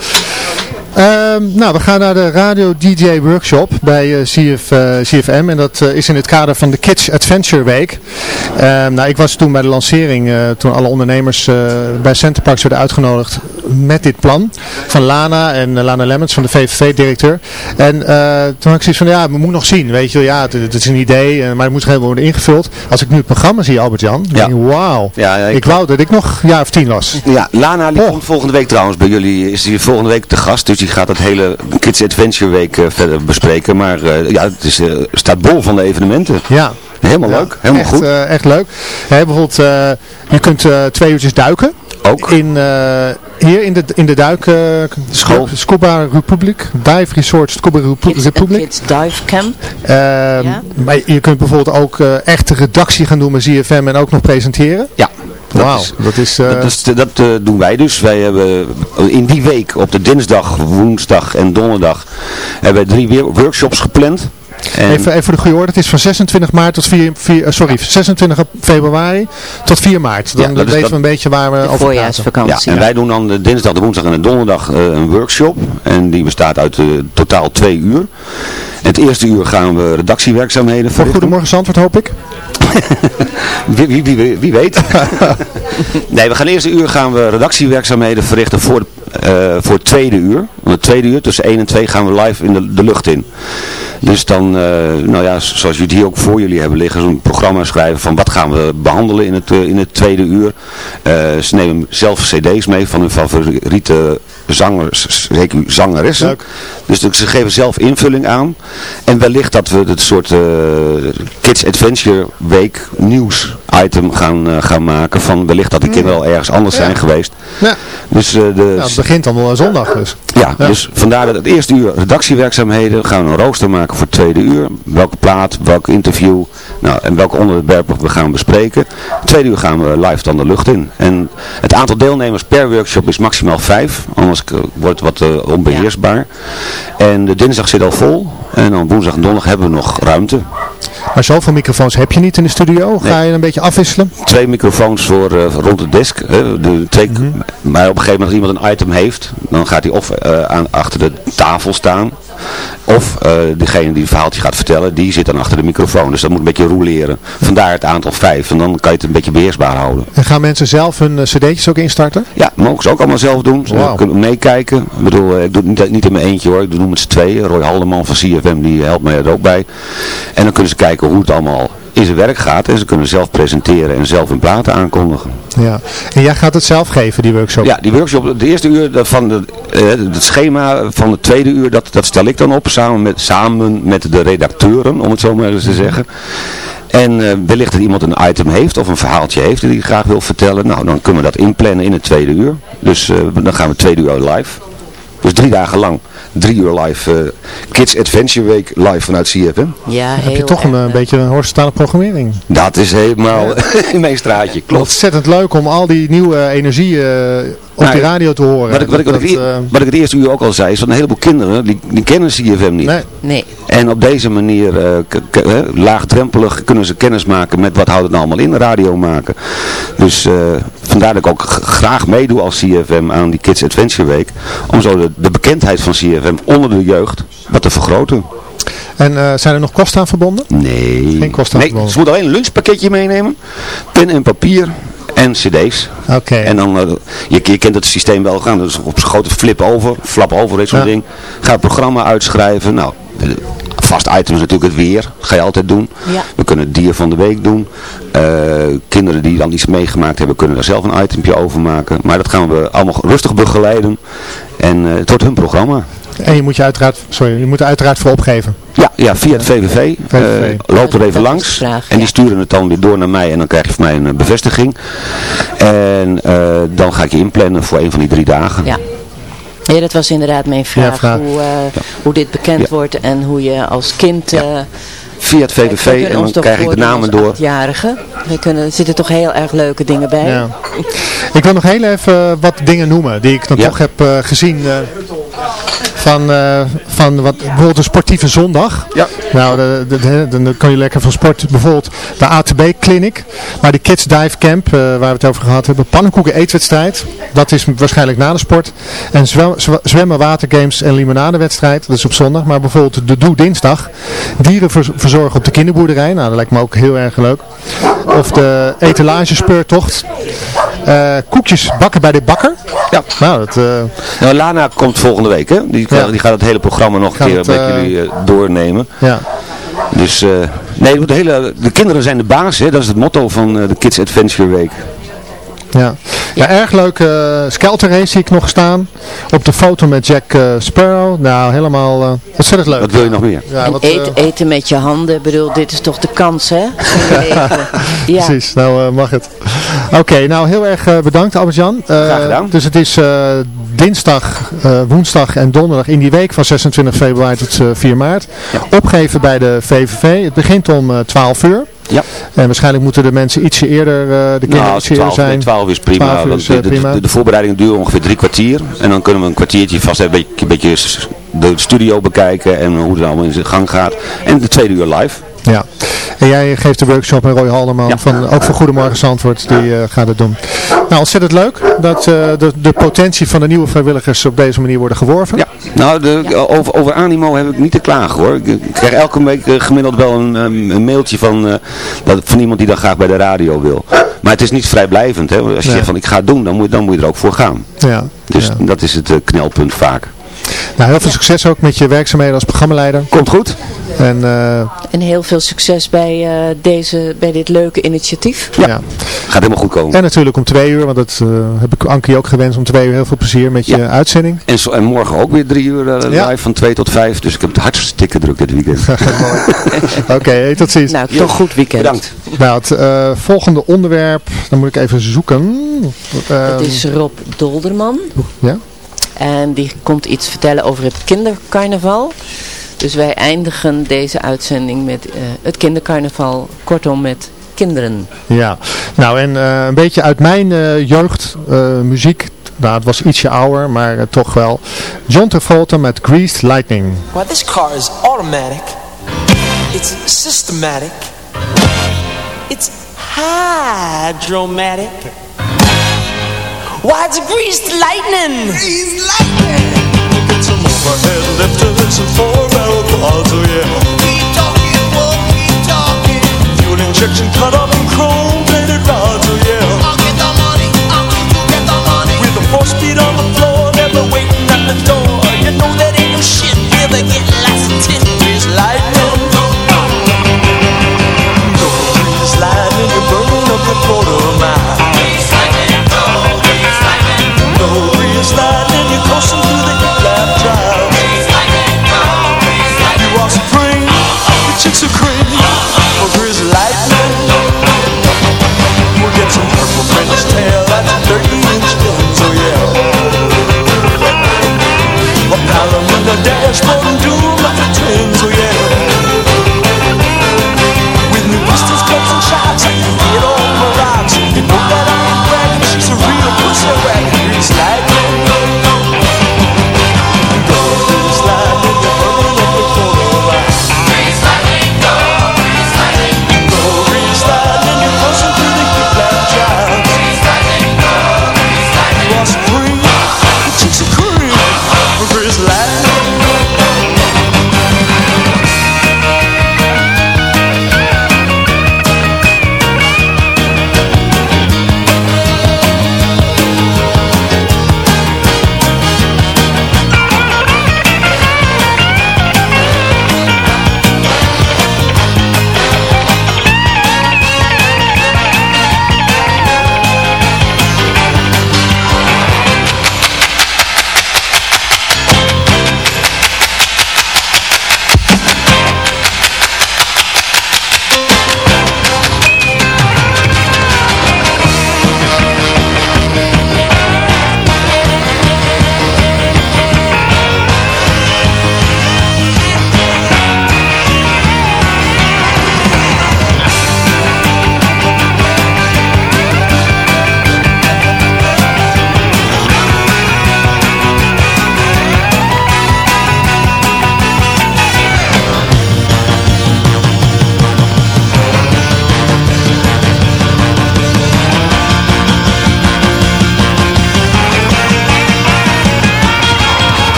Ehm, nou, we gaan naar de Radio DJ Workshop bij eh, CF, eh, CFM en dat eh, is in het kader van de Kids Adventure Week. Ehm, nou, ik was toen bij de lancering, toen alle ondernemers bij Centerparks werden uitgenodigd met dit plan van Lana en eh, Lana Lemmens van de VVV-directeur. En eh, toen had ik zoiets van, ja, we moeten nog zien, weet je wel, ja, het, het is een idee, eh, maar het moet gewoon worden ingevuld. Als ik nu het programma zie, Albert-Jan, Ja. denk ik, wauw. Ja, ja, ik- ik wou dat ik nog een jaar of tien was. Ja, Lana die Oh. komt volgende week trouwens bij jullie, is hier volgende week te gast. Dus die gaat het hele Kids Adventure Week verder bespreken. Maar ja, het is, staat bol van de evenementen. Ja. Helemaal Ja, leuk, helemaal echt, goed. echt leuk. Bijvoorbeeld, je kunt twee uurtjes duiken. Ook. In, eh, hier in de, in de duik, eh, School. Scuba Republic, Dive Resort Scuba Republic. Kids Dive Camp. Ehm, Ja. Maar je kunt bijvoorbeeld ook eh, echt de redactie gaan doen met ZFM en ook nog presenteren. Ja. Dat Wauw, is- dat is... eh, Dat, is, dat doen wij dus. Wij hebben in die week op de dinsdag, woensdag en donderdag hebben wij drie workshops gepland. En even, even voor de goede orde, het is van 26 maart tot 4, 4 eh, sorry, 26 februari tot 4 maart. Dan Ja, dat is weten dat- we een beetje waar we De over praten. ja, voorjaarsvakantie. en wij doen dan de dinsdag, de woensdag en de donderdag eh, een workshop. En die bestaat uit eh, totaal twee uur. En het eerste uur gaan we redactiewerkzaamheden Voor. Goedemorgen Zandvoort hoop ik. Wie, wie, wie, wie weet. nee, we gaan eerste uur gaan we redactiewerkzaamheden verrichten voor, de, eh, voor het tweede uur. Want het tweede uur, tussen 1 en 2, gaan we live in de, de lucht in. Dus dan, eh, nou ja, zoals jullie het hier ook voor jullie hebben liggen, zo'n programma schrijven van wat gaan we behandelen in het, eh, in het tweede uur. Ze nemen zelf cd's mee van hun favoriete zangers, zeker zangeressen. Leuk. Dus ze geven zelf invulling aan. En wellicht dat we het soort Kids Adventure Week nieuws item gaan, eh, gaan maken. Van wellicht dat die kinderen al ergens anders zijn geweest. Ja. Dus, eh, de, Nou, het begint dan wel een zondag dus. ja, Ja. dus vandaar dat het eerste uur redactiewerkzaamheden. Gaan we een rooster maken voor het tweede uur. Welke plaat, welk interview nou, en welke onderwerpen we gaan bespreken. Het tweede uur gaan we live dan de lucht in. En het aantal deelnemers per workshop is maximaal vijf. Anders wordt het wat eh, onbeheersbaar. En de dinsdag zit al vol. En dan woensdag en donderdag hebben we nog ruimte. Maar zoveel microfoons heb je niet in de studio. Ga je een beetje afwisselen? Twee microfoons voor eh, rond de desk. hè, de twee, Mhm. Maar op een gegeven moment als iemand een item heeft, dan gaat hij of eh, aan, achter de tafel staan. Of eh, degene die het verhaaltje gaat vertellen, die zit dan achter de microfoon. Dus dat moet een beetje roleren. Vandaar het aantal vijf. En dan kan je het een beetje beheersbaar houden. En gaan mensen zelf hun cd'tjes ook instarten? Ja, mogen ze ook allemaal zelf doen. Ze kunnen meekijken. Ik bedoel, ik doe het niet, niet in mijn eentje hoor. Ik doe het met z'n tweeën. Roy Haldeman van CFM, die helpt mij er ook bij. En dan kunnen ze kijken hoe het allemaal in zijn werk gaat. En ze kunnen zelf presenteren en zelf hun platen aankondigen. Ja. En jij gaat het zelf geven, die workshop? Ja, die workshop, de eerste uur van de, eh, het schema van het tweede uur, dat, dat stel ik dan op samen met, samen met de redacteuren, om het zo maar eens te zeggen. En eh, wellicht dat iemand een item heeft of een verhaaltje heeft die hij graag wil vertellen. Nou, dan kunnen we dat inplannen in het tweede uur. Dus eh, dan gaan we tweede uur live. Dus drie dagen lang, drie uur live, eh, Kids Adventure Week live vanuit CFM. Ja, heel heb je toch een erg eh, beetje een horizontale programmering. Dat is helemaal in mijn straatje, klopt. Ontzettend leuk om al die nieuwe energie eh, op Nou, die radio te horen. Wat ik, wat, ik, wat, ik, Dat, eh, wat ik het eerste uur ook al zei, is dat een heleboel kinderen, die, die kennen CFM niet. nee, Nee, En op deze manier, eh, hè, laagdrempelig, kunnen ze kennis maken met wat houdt het nou allemaal in, radio maken. Dus eh, vandaar dat ik ook graag meedoe als CFM aan die Kids Adventure Week. Om zo de, de bekendheid van CFM onder de jeugd wat te vergroten. En eh, zijn er nog kosten aan verbonden? Nee. Geen kosten Nee, verbonden. ze moeten alleen een lunchpakketje meenemen. Pen en papier en cd's. Oké. En dan, eh, je, je kent het systeem wel gaan. Dus op zo'n grote flip over, flap over, dit soort Ja. ding. Ga het programma uitschrijven. Nou, vast item is natuurlijk het weer. Dat ga je altijd doen. Ja. We kunnen het dier van de week doen. Eh, kinderen die dan iets meegemaakt hebben, kunnen daar zelf een itempje over maken. Maar dat gaan we allemaal rustig begeleiden. En eh, het wordt hun programma. En je moet je uiteraard, sorry, je moet er uiteraard voor opgeven. Ja, ja via het VVV. VVV. eh, loop er even langs. vraag, en die sturen het dan weer door naar mij. En dan krijg je van mij een eh, bevestiging. En eh, dan ga ik je inplannen voor een van die drie dagen. ja. Ja, dat was inderdaad mijn vraag. vraag. Hoe, eh, hoe dit bekend Ja. wordt en hoe je als kind eh, via het VVV en dan krijg ik de namen door. achtjarigen. Er kunnen, er zitten toch heel erg leuke dingen bij. Ja. Ik wil nog heel even wat dingen noemen die ik dan Ja. toch heb eh, gezien. Van, eh, van wat, bijvoorbeeld een sportieve zondag. Ja. Nou, de, de, de- dan kan je lekker van sport. Bijvoorbeeld de ATB Clinic. Maar de Kids Dive Camp, eh, waar we het over gehad hebben. Pannenkoeken eetwedstrijd. Dat is waarschijnlijk na de sport. En zwem, zwemmen, watergames en limonadewedstrijd. Dat is op zondag. Maar bijvoorbeeld de Doe Dinsdag. Dieren verzorgen op de kinderboerderij. Nou, dat lijkt me ook heel erg leuk. Of de etalagespeurtocht. Eh, koekjes bakken bij de bakker. Ja. Nou, dat... eh, Nou, Lana komt volgende week, hè? Die, Ja. die gaat het hele programma nog een keer het, met eh, jullie eh, doornemen. ja. Dus, eh, nee, de, hele, de kinderen zijn de baas, hè? Dat is het motto van eh, de Kids Adventure Week. Ja, ja erg leuk uh, Skelter race zie ik nog staan. Op de foto met Jack eh, Sparrow. Nou, helemaal uh, ontzettend leuk. Wat wil je nog meer? Ja, en wat, eet- eh, eten met je handen, Ik bedoel, dit is toch de kans, hè? ja. Precies, nou mag het. Oké, nou heel erg bedankt Albert-Jan. Eh, Graag gedaan. Dus het is eh, dinsdag, eh, woensdag en donderdag in die week van 26 februari tot eh, 4 maart. Opgeven bij de VVV. Het begint om eh, 12 uur. Ja. En waarschijnlijk moeten de mensen ietsje eerder, eh, de kinderen Nou, ietsje eerder 12, zijn. nee, 12 is prima. 12 uur is, de, eh, de, prima. de, de voorbereidingen duren ongeveer drie kwartier. En dan kunnen we een kwartiertje vast even een beetje, een beetje de studio bekijken en hoe het allemaal in zijn gang gaat. En de tweede uur live. Ja, en jij geeft de workshop met Roy Halderman, Ja. van, ook voor Goedemorgen Zandvoort, die eh, gaat het doen. Nou, ontzettend leuk dat eh, de, de potentie van de nieuwe vrijwilligers op deze manier worden geworven. Ja, nou, de, over, over Animo heb ik niet te klagen hoor. Ik, krijg elke week eh, gemiddeld wel een, een, mailtje van, eh, dat, van iemand die dan graag bij de radio wil. Maar het is niet vrijblijvend. Hè? Als je Nee. zegt van ik ga het doen, dan moet, dan moet je er ook voor gaan. Ja, Dus ja. dat is het knelpunt vaak. Nou, heel veel succes ook met je werkzaamheden als programmaleider. Komt goed? En eh, En heel veel succes bij, eh, deze, bij dit leuke initiatief. ja. Gaat helemaal goed komen. En natuurlijk om twee uur, want dat eh, heb ik Ankie ook gewenst, om twee uur heel veel plezier met je Ja. uitzending. En, zo, en morgen ook weer drie uur Ja. live van twee tot vijf. Dus ik heb het hartstikke druk dit weekend. Oké, hey, tot ziens. Nou, toch goed weekend. Bedankt. Nou, het eh, volgende onderwerp, dan moet ik even zoeken. Het is Rob Dolderman. Ja? En die komt iets vertellen over het kindercarnaval. Dus wij eindigen deze uitzending met eh, het kindercarnaval. Kortom met kinderen. Ja, nou en eh, een beetje uit mijn eh, jeugd, eh, muziek, nou het was ietsje ouder, maar toch wel. John Travolta met Greased Lightning. Well, this car is automatic. It's systematic. It's hydromatic. Why, it's greased lightning. Greased lightning. Get some overhead lifters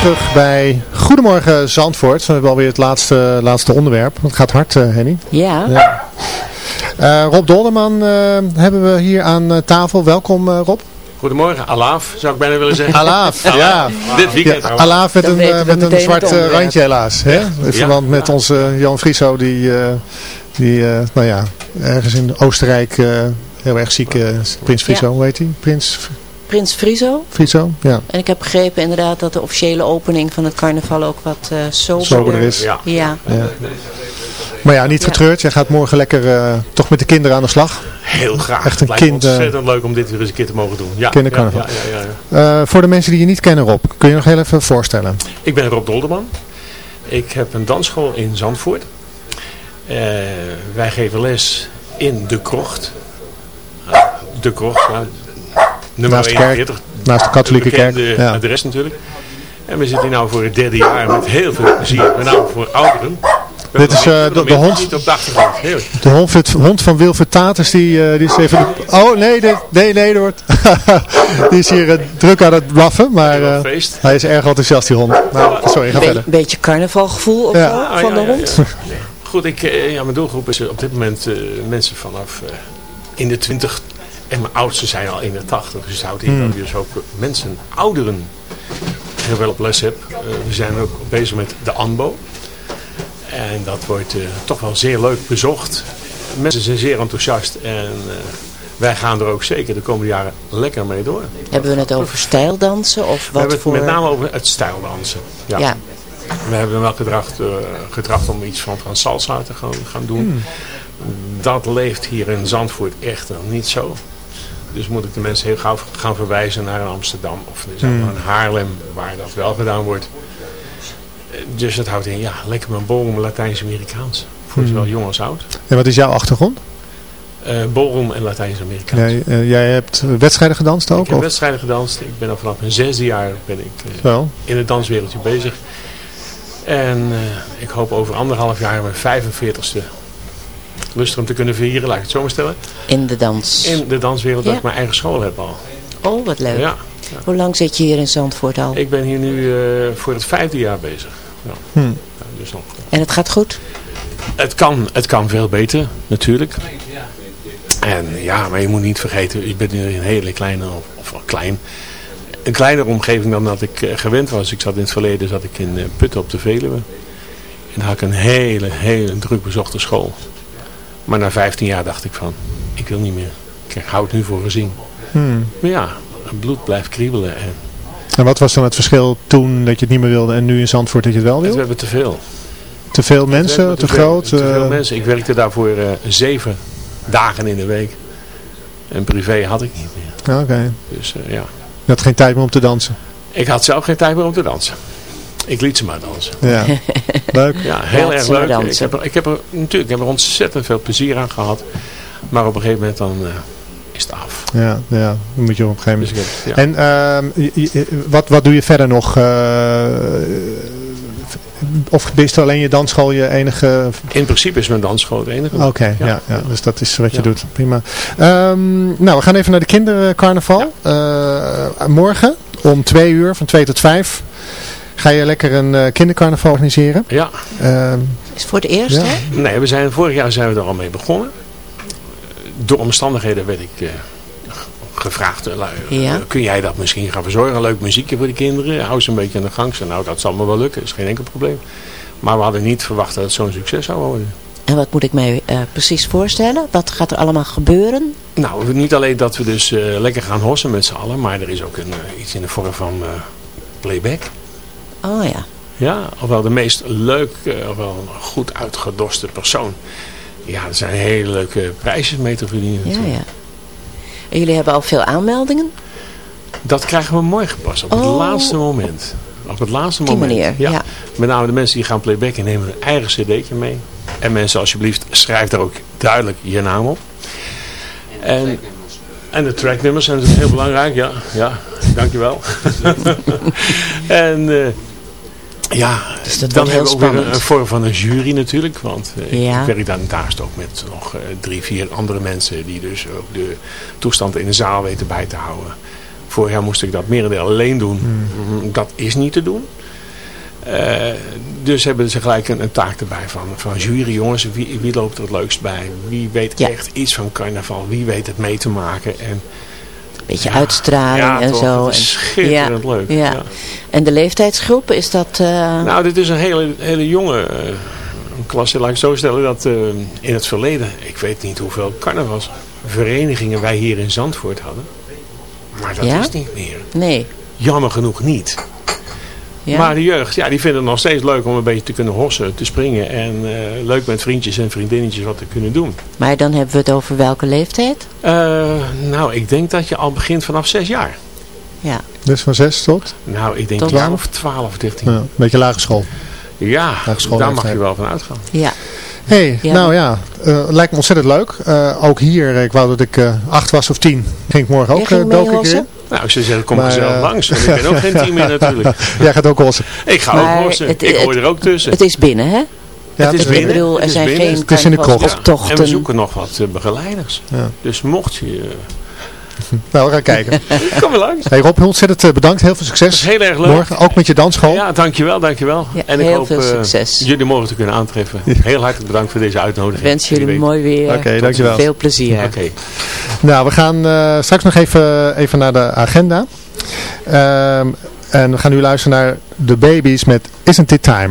terug bij Goedemorgen Zandvoort. We hebben alweer het laatste, laatste onderwerp. Het gaat hard, eh, Henny. Ja. Ja. Eh, Rob Dolderman eh, hebben we hier aan tafel. Welkom eh, Rob. Goedemorgen, Alaaf zou ik bijna willen zeggen. Alaaf, ja. Dit weekend. Ja. Alaaf met Dan een, met een zwart randje helaas. Hè? In Ja. verband met onze Jan Frieso die, eh, die eh, nou ja, ergens in Oostenrijk eh, heel erg ziek is. Prins Friso, Ja. hoe heet hij? Prins Prins Friso. Friso, ja. En ik heb begrepen inderdaad dat de officiële opening van het carnaval ook wat eh soberder Soberder is. Ja. Ja. ja. Maar ja, niet Ja. getreurd. Jij gaat morgen lekker eh, toch met de kinderen aan de slag. Heel graag. Echt een Het kind, eh, ontzettend leuk om dit weer eens een keer te mogen doen. Ja, Kindercarnaval. Ja, ja, ja, ja. Eh, voor de mensen die je niet kennen Rob, kun je nog heel even voorstellen? Ik ben Rob Dolderman. Ik heb een dansschool in Zandvoort. Eh, wij geven les in De Krocht. De Krocht, ja. Nummer Naast de kerk, 41. naast de katholieke kerk, ja. adres natuurlijk. En we zitten hier nou voor het derde jaar met heel veel plezier. Met name voor ouderen. Dit is, eh, de- de hond. Niet op de achtergrond. Heerlijk. De hond, hond van Wilfred die, eh, die is even... Oh, nee, de, nee, nee, wordt... die is hier eh, druk aan het blaffen, maar eh, hij is erg enthousiast, die hond. Nou, sorry, ga Een verder. beetje carnavalgevoel of Ja. zo Ah, van ja, de hond. ja. Goed, ik, ja, mijn doelgroep is op dit moment eh, mensen vanaf eh, in de 20 en mijn oudste zijn al 81. Dus houdt in Hmm. dat ik dus ook mensen, ouderen, heel wel op les heb. Eh, we zijn ook bezig met de ANBO. En dat wordt eh, toch wel zeer leuk bezocht. Mensen zijn zeer enthousiast en eh, wij gaan er ook zeker de komende jaren lekker mee door. Hebben we het over stijldansen of We wat hebben het voor... met name over het stijldansen. Ja. Ja. We hebben wel getracht, eh, getracht om iets van, van salsa te gaan, gaan doen. Dat leeft hier in Zandvoort echt nog niet zo. Dus moet ik de mensen heel gauw gaan verwijzen naar Amsterdam of ook Hmm. Haarlem waar dat wel gedaan wordt. Dus dat houdt in, ja, lekker mijn ballroom Latijns-Amerikaans. Voor Hmm. zowel jong als oud. En wat is jouw achtergrond? Eh ballroom en Latijns-Amerikaans. Jij, eh, jij hebt wedstrijden gedanst ook? Ik heb of? wedstrijden gedanst. Ik ben al vanaf mijn zesde jaar ben ik eh, in het danswereldje bezig. En ik hoop over anderhalf jaar mijn 45ste lustrum te kunnen vieren, laat ik het zo maar stellen. In de dans. In de danswereld dat ik mijn eigen school heb al. Oh, wat leuk. Ja, Hoe lang zit je hier in Zandvoort al? ik ben hier nu eh, voor het vijfde jaar bezig. Ja. Hm. Ja, dus nog. En het gaat goed? Het kan, het kan veel beter, natuurlijk. En ja, maar je moet niet vergeten, ik ben nu in een hele kleine, of, klein, een kleinere omgeving dan dat ik eh, gewend was. Ik zat in het verleden zat ik in eh, Putten op de Veluwe. En daar had ik een hele, hele druk bezochte school. Maar na 15 jaar dacht ik van, ik wil niet meer. Ik hou het nu voor gezien. Hmm. Maar ja, het bloed blijft kriebelen. En En wat was dan het verschil toen dat je het niet meer wilde en nu in Zandvoort dat je het wel we wil? hebben te veel. Te veel mensen, We te, groot? Te veel eh, mensen. Ik werkte daarvoor eh, zeven dagen in de week. En privé had ik niet meer. Oké. Dus eh, ja. Je had geen tijd meer om te dansen. Ik had zelf geen tijd meer om te dansen. Ik liet ze maar dansen. Ja. Leuk. Ja, heel erg leuk. Ik dansen. heb, er, ik, heb er, natuurlijk, ik heb er ontzettend veel plezier aan gehad. Maar op een gegeven moment dan eh, is het af. Ja, ja, dan moet je op een gegeven moment. ik heb, ja. En ehm, je- je- wat, wat doe je verder nog? eh, of is het alleen je dansschool je enige... In principe is mijn dansschool het enige. Oké, ja. Ja. Ja, dus dat is wat je Ja. doet. Prima. Ehm, nou, we gaan even naar de kindercarnaval. Eh, morgen om twee uur, van twee tot vijf, ga je lekker een eh, kindercarnaval organiseren. Ja. Ehm, Is het voor het eerst, Ja. hè? Nee, we zijn, vorig jaar zijn we er al mee begonnen. Door omstandigheden werd ik eh, gevraagd. eh, Ja. kun jij dat misschien gaan verzorgen? Een leuk muziekje voor de kinderen. Hou ze een beetje aan de gang. Zei, nou, dat zal me wel lukken. is geen enkel probleem. Maar we hadden niet verwacht dat het zo'n succes zou worden. En wat moet ik mij eh, precies voorstellen? Wat gaat er allemaal gebeuren? Nou, niet alleen dat we dus eh, lekker gaan hossen met z'n allen. Maar er is ook een, iets in de vorm van eh, playback. Oh ja. Ja, ofwel de meest leuk, eh, ofwel een goed uitgedoste persoon. Ja, er zijn hele leuke prijsjes mee te verdienen. Ja, natuurlijk. ja. En jullie hebben al veel aanmeldingen? Dat krijgen we mooi gepast op het Oh. laatste moment. Op het laatste Die moment. manier, ja. Met name de mensen die gaan playbacken nemen hun eigen cd'tje mee. En mensen alsjeblieft schrijf daar ook duidelijk je naam op. En, en de tracknummers zijn natuurlijk heel belangrijk. Ja, ja dankjewel. en, eh, Ja, Dus dat dan hebben we ook weer een, een vorm van een jury natuurlijk. Want ik, Ja. ik werk dan daarnaast ook met nog eh, drie, vier andere mensen die dus ook de toestand in de zaal weten bij te houden. Vorig jaar moest ik dat merendeel alleen doen. Mm, Dat is niet te doen. Eh, dus hebben ze gelijk een, een taak erbij van, van jury jongens. Wie, wie loopt er het leukst bij? Wie weet Ja. echt iets van carnaval? Wie weet het mee te maken? En Beetje uitstraling ja, en toch, zo. En- schitterend leuk. Ja. En de leeftijdsgroep, is dat... eh, Nou, dit is een hele, hele jonge eh, klasse. Laat ik zo stellen dat eh, in het verleden, ik weet niet hoeveel carnavalsverenigingen wij hier in Zandvoort hadden. Maar dat is niet meer. nee. Jammer genoeg niet. Ja? Maar de jeugd, ja, die vinden het nog steeds leuk om een beetje te kunnen hossen, te springen. En eh, leuk met vriendjes en vriendinnetjes wat te kunnen doen. Maar dan hebben we het over welke leeftijd? Eh, nou, ik denk dat je al begint vanaf zes jaar. Ja. Dus van 6 tot? Nou, ik denk Tot 12, 12, 13. Ja, een beetje lage school. Ja, school daar mag je wel van uitgaan. Ja. hey, Ja. nou ja, eh, lijkt me ontzettend leuk. Eh, ook hier, ik wou dat ik eh, acht was of tien, ging ik morgen ook uh, mee dook ik hossen? Nou, ik zou zeggen, kom Maar, gezellig eh, langs. Want ik ben ook geen team meer natuurlijk. Jij gaat ook hossen. Ik ga Maar ook hossen. het- ik hoor het- er ook tussen. Het is binnen, hè? Ja, het is Ik binnen. bedoel, er Het is zijn binnen. geen Het is in de krocht. carnavalsoptochten. En we zoeken nog wat eh, begeleiders. Ja. Dus mocht je... Nou, we gaan kijken. kom maar langs. Hey Rob, ontzettend eh, bedankt. Heel veel succes. heel erg leuk. Morgen, ook met je dansschool. Ja, dankjewel, dankjewel. Ja, en ik heel hoop veel eh, succes. jullie morgen te kunnen aantreffen. Heel hartelijk bedankt voor deze uitnodiging. Ik wens jullie Wie weet. mooi weer. Oké, dankjewel. Veel plezier. Oké. Nou, we gaan eh, straks nog even, even naar de agenda. Ehm, en we gaan nu luisteren naar The Babies met Isn't It Time.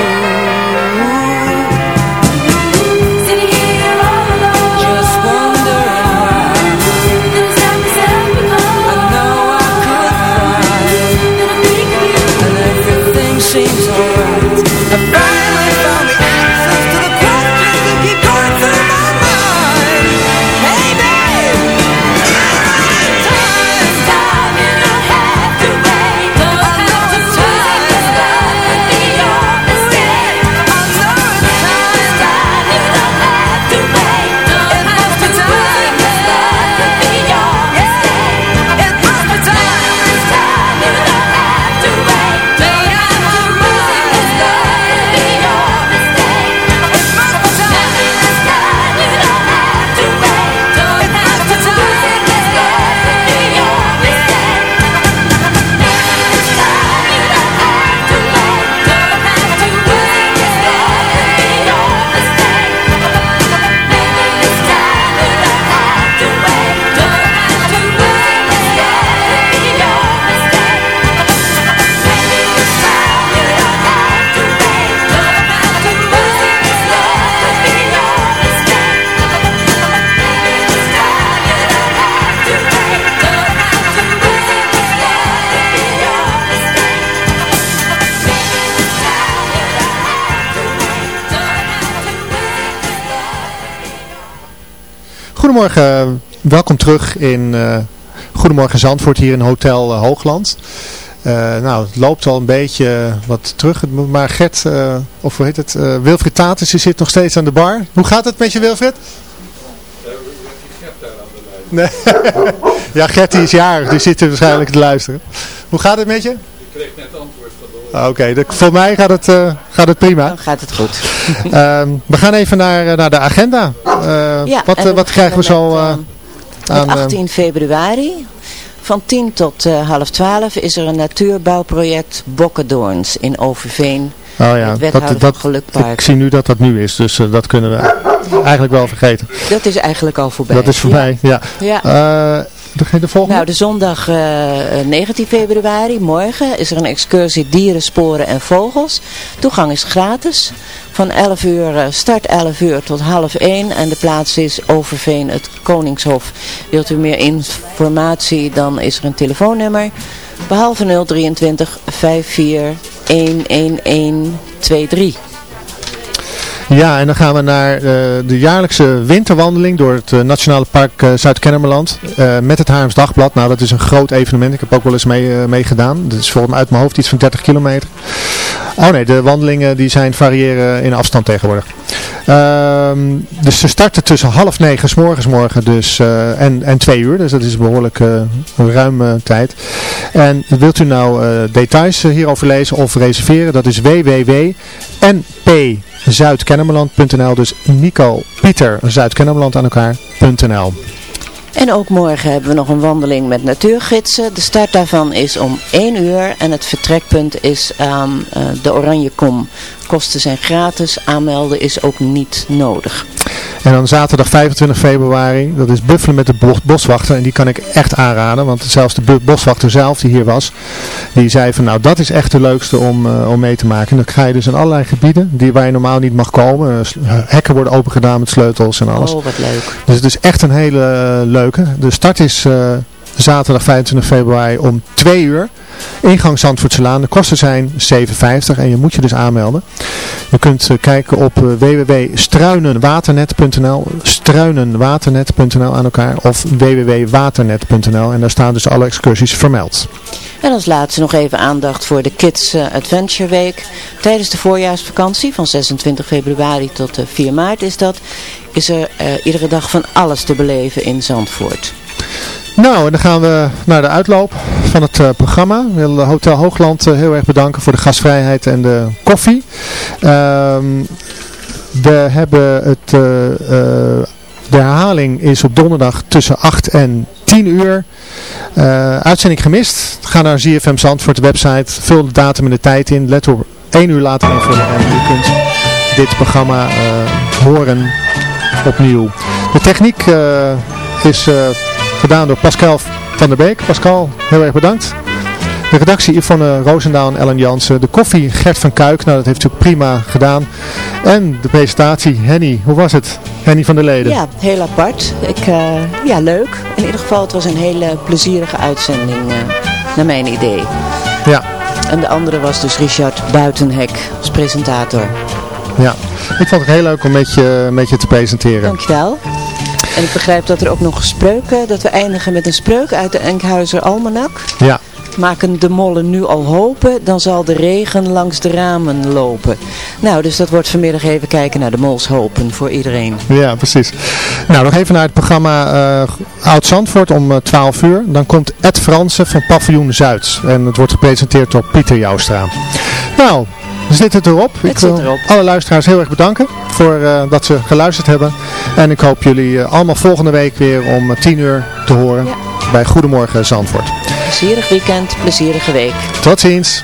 Goedemorgen, welkom terug in uh, Goedemorgen Zandvoort hier in Hotel uh, Hoogland. Uh, nou, het loopt al een beetje wat terug, maar Gert, of hoe heet het, Wilfried Tatus, die zit nog steeds aan de bar. Hoe gaat het met je Wilfried? Ja, Gert die is jarig, die zit er waarschijnlijk te luisteren. Hoe gaat het met je? Ik kreeg net antwoord Oké, okay, voor mij gaat het, uh, gaat het prima. Dan gaat het goed. uh, we gaan even naar, naar de agenda. Uh, ja, wat, wat krijgen we zo met, aan... 18 februari. Van 10 tot half 12 is er een natuurbouwproject Bokkendoorns in Overveen. Oh ja, dat, dat, ik zie nu dat dat nu is, dus dat kunnen we eigenlijk wel vergeten. Dat is eigenlijk al voorbij. Dat is voorbij, ja. ja. ja. De? Nou, de zondag uh, 19 februari, morgen, is er een excursie dieren, sporen en vogels. Toegang is gratis. Van 11 uur, start 11 uur tot half 1 en de plaats is Overveen, het Koningshof. Wilt u meer informatie, dan is er een telefoonnummer. Behalve 023 54 11123. Ja, en dan gaan we naar uh, de jaarlijkse winterwandeling door het uh, Nationale Park uh, Zuid-Kennemerland met het Haarms Dagblad. Nou, dat is een groot evenement. Ik heb ook wel eens mee, meegedaan. Dat is volgens mij uit mijn hoofd iets van 30 kilometer. Oh nee, de wandelingen die zijn variëren in afstand tegenwoordig. Ehm, dus ze starten tussen half negen s morgens morgen dus, en, en twee uur. Dus dat is behoorlijk ruime tijd. En wilt u nou details hierover lezen of reserveren? Dat is www.np zuidkennemerland.nl. Dus Nico, Pieter, Zuidkennemerland aan elkaar.nl. En ook morgen hebben we nog een wandeling met natuurgidsen. De start daarvan is om 1 uur en het vertrekpunt is uh, de Oranje Kom. Kosten zijn gratis, aanmelden is ook niet nodig. En dan zaterdag 25 februari, dat is buffelen met de boswachter. En die kan ik echt aanraden, want zelfs de boswachter zelf die hier was, die zei van nou dat is echt de leukste om, uh, om mee te maken. En dan ga je dus in allerlei gebieden die, waar je normaal niet mag komen. Uh, hekken worden opengedaan met sleutels en alles. Oh, wat leuk. Dus het is echt een hele leuke. De start is zaterdag 25 februari om 2 uur. Ingang Zandvoortselaan. De kosten zijn 7,50 en je moet je dus aanmelden. Je kunt uh, kijken op uh, www.struinenwaternet.nl struinenwaternet.nl aan elkaar of www.waternet.nl en daar staan dus alle excursies vermeld. En als laatste nog even aandacht voor de Kids uh, Adventure Week. Tijdens de voorjaarsvakantie van 26 februari tot 4 maart is dat, is er iedere dag van alles te beleven in Zandvoort. Nou, en dan gaan we naar de uitloop van het uh, programma. Ik wil Hotel Hoogland uh, heel erg bedanken voor de gastvrijheid en de koffie. Um, we hebben het, uh, de herhaling is op donderdag tussen 8 en 10 uur. uitzending gemist. Ga naar ZFM Zandvoort de website. Vul de datum en de tijd in. Let op 1 uur later invullen en je kunt dit programma horen opnieuw. De techniek is gedaan door Pascal van der Beek. Pascal, heel erg bedankt. De redactie Yvonne Roosendaal en Ellen Jansen. De koffie Gert van Kuik, nou dat heeft natuurlijk prima gedaan. En de presentatie Henny, hoe was het? Henny van der Leden. Ja, heel apart. Ik, uh, ja, leuk. In ieder geval, het was een hele plezierige uitzending, uh, naar mijn idee. Ja. En de andere was dus Richard Buitenhek als presentator. Ja, ik vond het heel leuk om met je, met je te presenteren. Dankjewel. En ik begrijp dat er ook nog spreuken, dat we eindigen met een spreuk uit de Enkhuizer Almanak. Ja. Maken de mollen nu al hopen, dan zal de regen langs de ramen lopen. Nou, dus dat wordt vanmiddag even kijken naar de molshopen voor iedereen. Ja, precies. Nou, nog even naar het programma uh, Oud Zandvoort om uh, 12 uur. Dan komt Ed Fransen van Paviljoen Zuid. En het wordt gepresenteerd door Pieter Joustra. Nou, zit het erop. Het ik wil erop. alle luisteraars heel erg bedanken voor uh, dat ze geluisterd hebben. En ik hoop jullie uh, allemaal volgende week weer om 10 uur te horen ja. bij Goedemorgen Zandvoort. Plezierig weekend, plezierige week. Tot ziens.